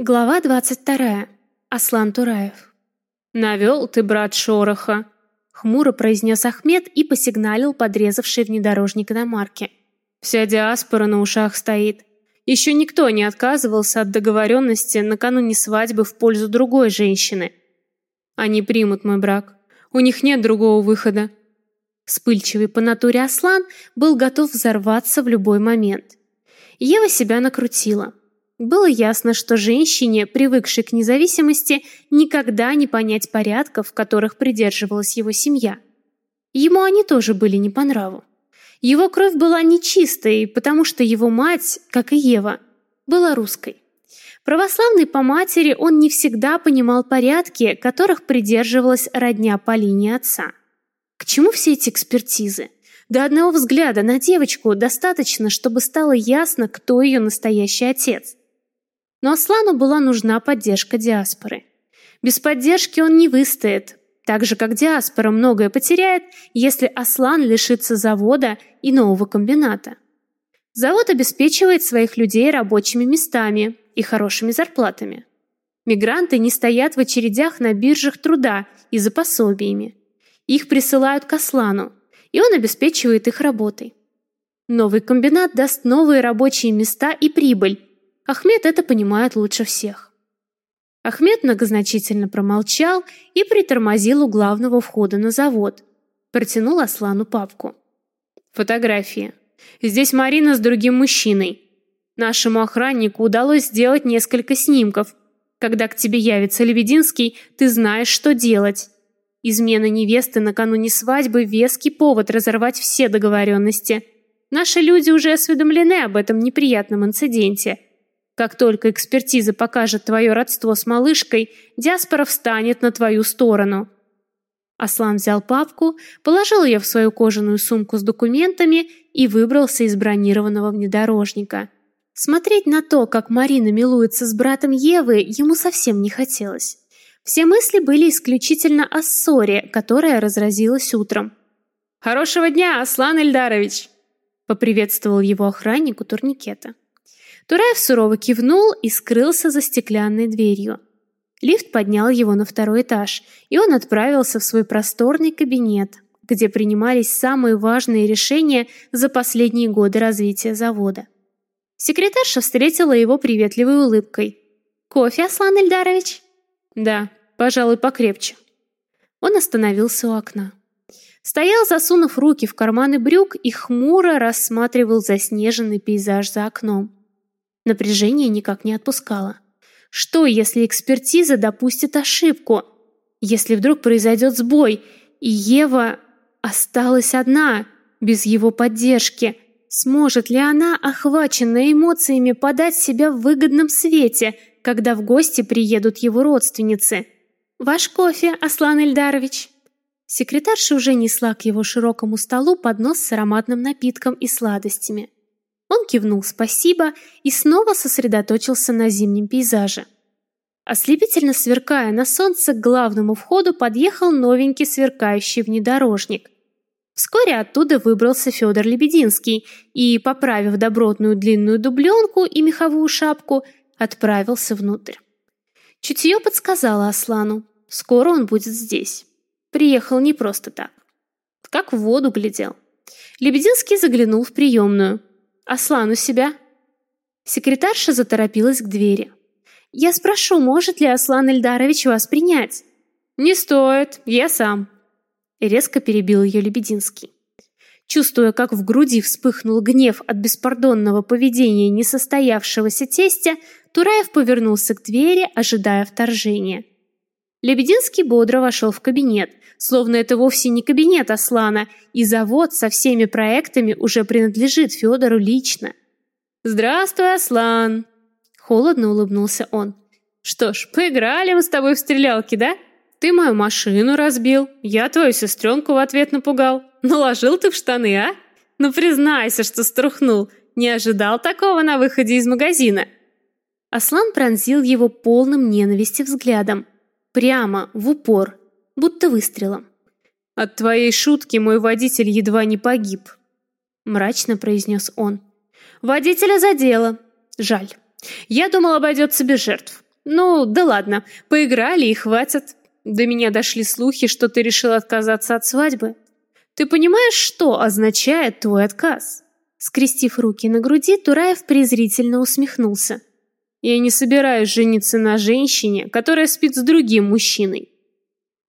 Глава 22. Аслан Тураев. «Навел ты, брат Шороха!» Хмуро произнес Ахмед и посигналил подрезавший внедорожник иномарки. «Вся диаспора на ушах стоит. Еще никто не отказывался от договоренности накануне свадьбы в пользу другой женщины. Они примут мой брак. У них нет другого выхода». Вспыльчивый по натуре Аслан был готов взорваться в любой момент. Ева себя накрутила. Было ясно, что женщине, привыкшей к независимости, никогда не понять порядков, которых придерживалась его семья. Ему они тоже были не по нраву. Его кровь была нечистой, потому что его мать, как и Ева, была русской. Православный по матери он не всегда понимал порядки, которых придерживалась родня по линии отца. К чему все эти экспертизы? До одного взгляда на девочку достаточно, чтобы стало ясно, кто ее настоящий отец. Но Аслану была нужна поддержка диаспоры. Без поддержки он не выстоит, так же как диаспора многое потеряет, если Аслан лишится завода и нового комбината. Завод обеспечивает своих людей рабочими местами и хорошими зарплатами. Мигранты не стоят в очередях на биржах труда и за пособиями. Их присылают к Аслану, и он обеспечивает их работой. Новый комбинат даст новые рабочие места и прибыль, Ахмед это понимает лучше всех. Ахмед многозначительно промолчал и притормозил у главного входа на завод. Протянул Аслану папку. Фотографии. Здесь Марина с другим мужчиной. Нашему охраннику удалось сделать несколько снимков. Когда к тебе явится Лебединский, ты знаешь, что делать. Измена невесты накануне свадьбы – веский повод разорвать все договоренности. Наши люди уже осведомлены об этом неприятном инциденте – как только экспертиза покажет твое родство с малышкой, диаспора встанет на твою сторону. Аслан взял папку, положил ее в свою кожаную сумку с документами и выбрался из бронированного внедорожника. Смотреть на то, как Марина милуется с братом Евы, ему совсем не хотелось. Все мысли были исключительно о ссоре, которая разразилась утром. «Хорошего дня, Аслан Эльдарович!» — поприветствовал его охранник у турникета. Тураев сурово кивнул и скрылся за стеклянной дверью. Лифт поднял его на второй этаж, и он отправился в свой просторный кабинет, где принимались самые важные решения за последние годы развития завода. Секретарша встретила его приветливой улыбкой. «Кофе, Аслан Эльдарович?» «Да, пожалуй, покрепче». Он остановился у окна. Стоял, засунув руки в карманы брюк и хмуро рассматривал заснеженный пейзаж за окном. Напряжение никак не отпускало. Что, если экспертиза допустит ошибку? Если вдруг произойдет сбой, и Ева осталась одна, без его поддержки? Сможет ли она, охваченная эмоциями, подать себя в выгодном свете, когда в гости приедут его родственницы? «Ваш кофе, Аслан Эльдарович!» Секретарша уже несла к его широкому столу поднос с ароматным напитком и сладостями. Он кивнул «спасибо» и снова сосредоточился на зимнем пейзаже. Ослепительно сверкая на солнце, к главному входу подъехал новенький сверкающий внедорожник. Вскоре оттуда выбрался Федор Лебединский и, поправив добротную длинную дубленку и меховую шапку, отправился внутрь. Чутье подсказало Аслану. Скоро он будет здесь. Приехал не просто так. Как в воду глядел. Лебединский заглянул в приемную. Аслан у себя?» Секретарша заторопилась к двери. «Я спрошу, может ли Аслан Эльдарович вас принять?» «Не стоит, я сам», — резко перебил ее Лебединский. Чувствуя, как в груди вспыхнул гнев от беспардонного поведения несостоявшегося тестя, Тураев повернулся к двери, ожидая вторжения. Лебединский бодро вошел в кабинет, словно это вовсе не кабинет Аслана, и завод со всеми проектами уже принадлежит Федору лично. «Здравствуй, Аслан!» Холодно улыбнулся он. «Что ж, поиграли мы с тобой в стрелялки, да? Ты мою машину разбил, я твою сестренку в ответ напугал. Наложил ты в штаны, а? Ну признайся, что струхнул. Не ожидал такого на выходе из магазина». Аслан пронзил его полным ненависти взглядом. Прямо, в упор, будто выстрелом. «От твоей шутки мой водитель едва не погиб», — мрачно произнес он. «Водителя задело. Жаль. Я думал, обойдется без жертв. Ну, да ладно, поиграли и хватит. До меня дошли слухи, что ты решил отказаться от свадьбы. Ты понимаешь, что означает твой отказ? Скрестив руки на груди, Тураев презрительно усмехнулся. Я не собираюсь жениться на женщине, которая спит с другим мужчиной.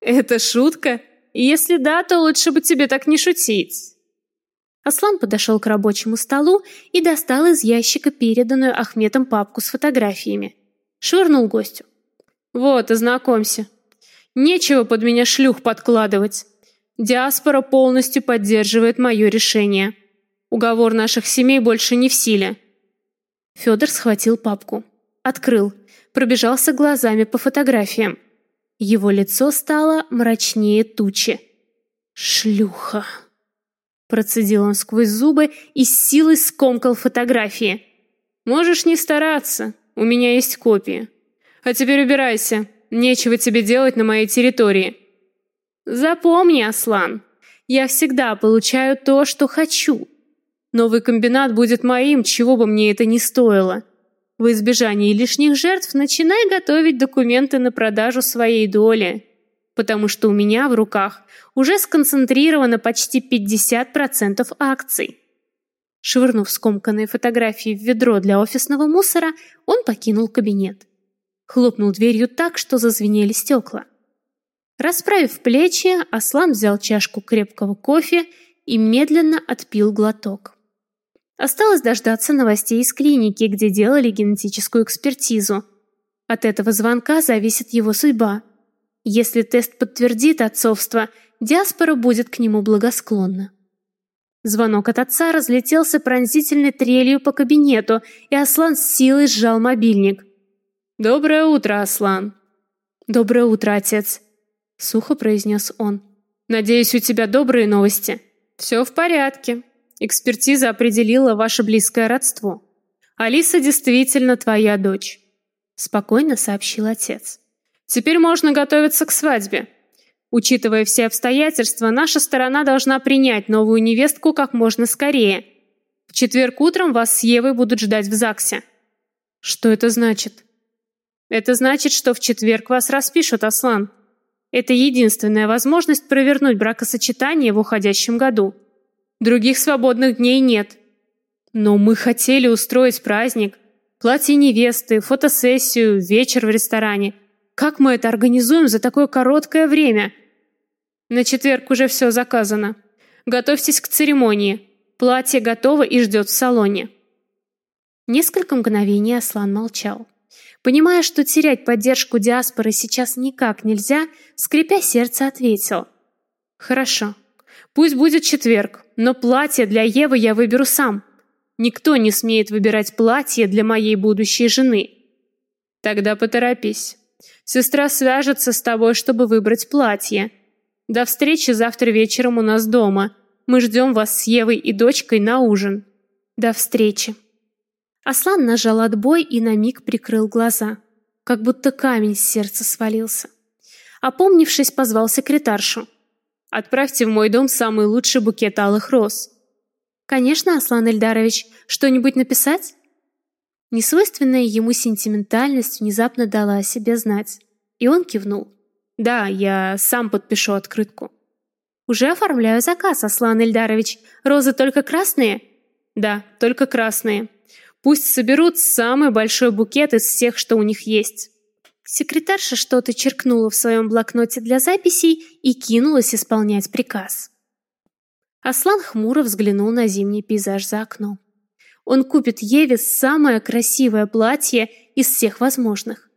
Это шутка? Если да, то лучше бы тебе так не шутить. Аслан подошел к рабочему столу и достал из ящика переданную Ахметом папку с фотографиями. Швырнул гостю. Вот, ознакомься. Нечего под меня шлюх подкладывать. Диаспора полностью поддерживает мое решение. Уговор наших семей больше не в силе. Федор схватил папку, открыл, пробежался глазами по фотографиям. Его лицо стало мрачнее тучи. Шлюха. Процедил он сквозь зубы и с силой скомкал фотографии. Можешь не стараться, у меня есть копии. А теперь убирайся, нечего тебе делать на моей территории. Запомни, Аслан, я всегда получаю то, что хочу. Новый комбинат будет моим, чего бы мне это ни стоило. В избежании лишних жертв начинай готовить документы на продажу своей доли, потому что у меня в руках уже сконцентрировано почти 50% акций. Швырнув скомканные фотографии в ведро для офисного мусора, он покинул кабинет. Хлопнул дверью так, что зазвенели стекла. Расправив плечи, Аслан взял чашку крепкого кофе и медленно отпил глоток. Осталось дождаться новостей из клиники, где делали генетическую экспертизу. От этого звонка зависит его судьба. Если тест подтвердит отцовство, диаспора будет к нему благосклонна. Звонок от отца разлетелся пронзительной трелью по кабинету, и Аслан с силой сжал мобильник. «Доброе утро, Аслан!» «Доброе утро, отец!» — сухо произнес он. «Надеюсь, у тебя добрые новости?» «Все в порядке», Экспертиза определила ваше близкое родство. Алиса действительно твоя дочь, спокойно сообщил отец. Теперь можно готовиться к свадьбе. Учитывая все обстоятельства, наша сторона должна принять новую невестку как можно скорее. В четверг утром вас с Евой будут ждать в ЗАГСе. Что это значит? Это значит, что в четверг вас распишут, Аслан. Это единственная возможность провернуть бракосочетание в уходящем году. Других свободных дней нет. Но мы хотели устроить праздник. Платье невесты, фотосессию, вечер в ресторане. Как мы это организуем за такое короткое время? На четверг уже все заказано. Готовьтесь к церемонии. Платье готово и ждет в салоне. Несколько мгновений Аслан молчал. Понимая, что терять поддержку диаспоры сейчас никак нельзя, скрипя сердце, ответил. «Хорошо. Пусть будет четверг, но платье для Евы я выберу сам. Никто не смеет выбирать платье для моей будущей жены. Тогда поторопись. Сестра свяжется с тобой, чтобы выбрать платье. До встречи завтра вечером у нас дома. Мы ждем вас с Евой и дочкой на ужин. До встречи. Аслан нажал отбой и на миг прикрыл глаза, как будто камень с сердца свалился. Опомнившись, позвал секретаршу. Отправьте в мой дом самый лучший букет алых роз. Конечно, Аслан Эльдарович, что-нибудь написать? Несвойственная ему сентиментальность внезапно дала о себе знать, и он кивнул. Да, я сам подпишу открытку. Уже оформляю заказ, Аслан Эльдарович. Розы только красные? Да, только красные. Пусть соберут самый большой букет из всех, что у них есть. Секретарша что-то черкнула в своем блокноте для записей и кинулась исполнять приказ. Аслан хмуро взглянул на зимний пейзаж за окном. Он купит Еве самое красивое платье из всех возможных.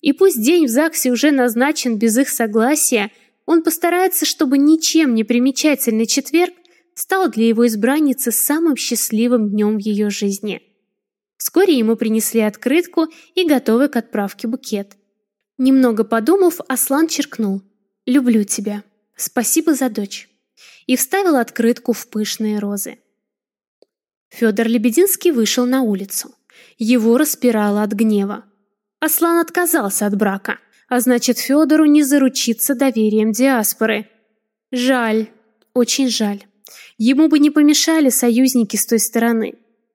И пусть день в ЗАГСе уже назначен без их согласия, он постарается, чтобы ничем не примечательный четверг стал для его избранницы самым счастливым днем в ее жизни. Вскоре ему принесли открытку и готовый к отправке букет – Немного подумав, Аслан черкнул «Люблю тебя. Спасибо за дочь» и вставил открытку в пышные розы. Федор Лебединский вышел на улицу. Его распирало от гнева. Аслан отказался от брака, а значит, Федору не заручиться доверием диаспоры. Жаль, очень жаль. Ему бы не помешали союзники с той стороны.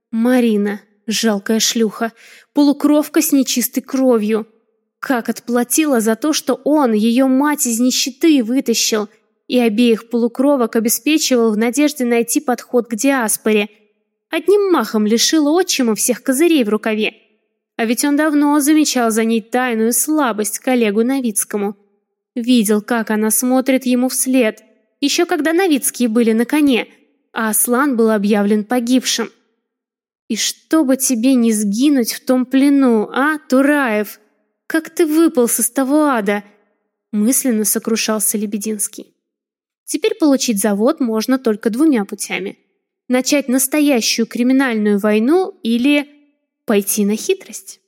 Марина, жалкая шлюха, полукровка с нечистой кровью – Как отплатила за то, что он ее мать из нищеты вытащил и обеих полукровок обеспечивал в надежде найти подход к диаспоре. Одним махом лишила отчима всех козырей в рукаве. А ведь он давно замечал за ней тайную слабость коллегу Новицкому. Видел, как она смотрит ему вслед, еще когда Новицкие были на коне, а Аслан был объявлен погибшим. И чтобы тебе не сгинуть в том плену, а, Тураев? Как ты выполз из того ада? Мысленно сокрушался Лебединский. Теперь получить завод можно только двумя путями. Начать настоящую криминальную войну или пойти на хитрость.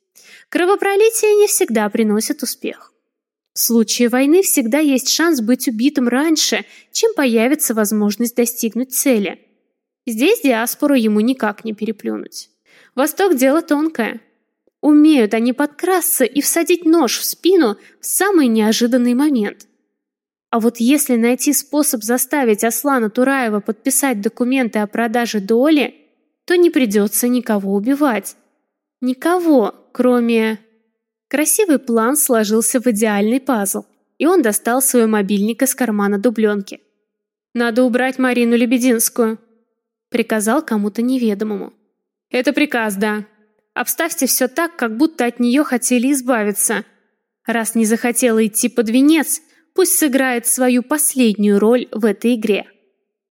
Кровопролитие не всегда приносит успех. В случае войны всегда есть шанс быть убитым раньше, чем появится возможность достигнуть цели. Здесь диаспору ему никак не переплюнуть. Восток – дело тонкое. Умеют они подкрасться и всадить нож в спину в самый неожиданный момент. А вот если найти способ заставить Аслана Тураева подписать документы о продаже доли, то не придется никого убивать. Никого, кроме... Красивый план сложился в идеальный пазл, и он достал свой мобильник из кармана дубленки. «Надо убрать Марину Лебединскую», — приказал кому-то неведомому. «Это приказ, да. Обставьте все так, как будто от нее хотели избавиться. Раз не захотела идти под венец, пусть сыграет свою последнюю роль в этой игре».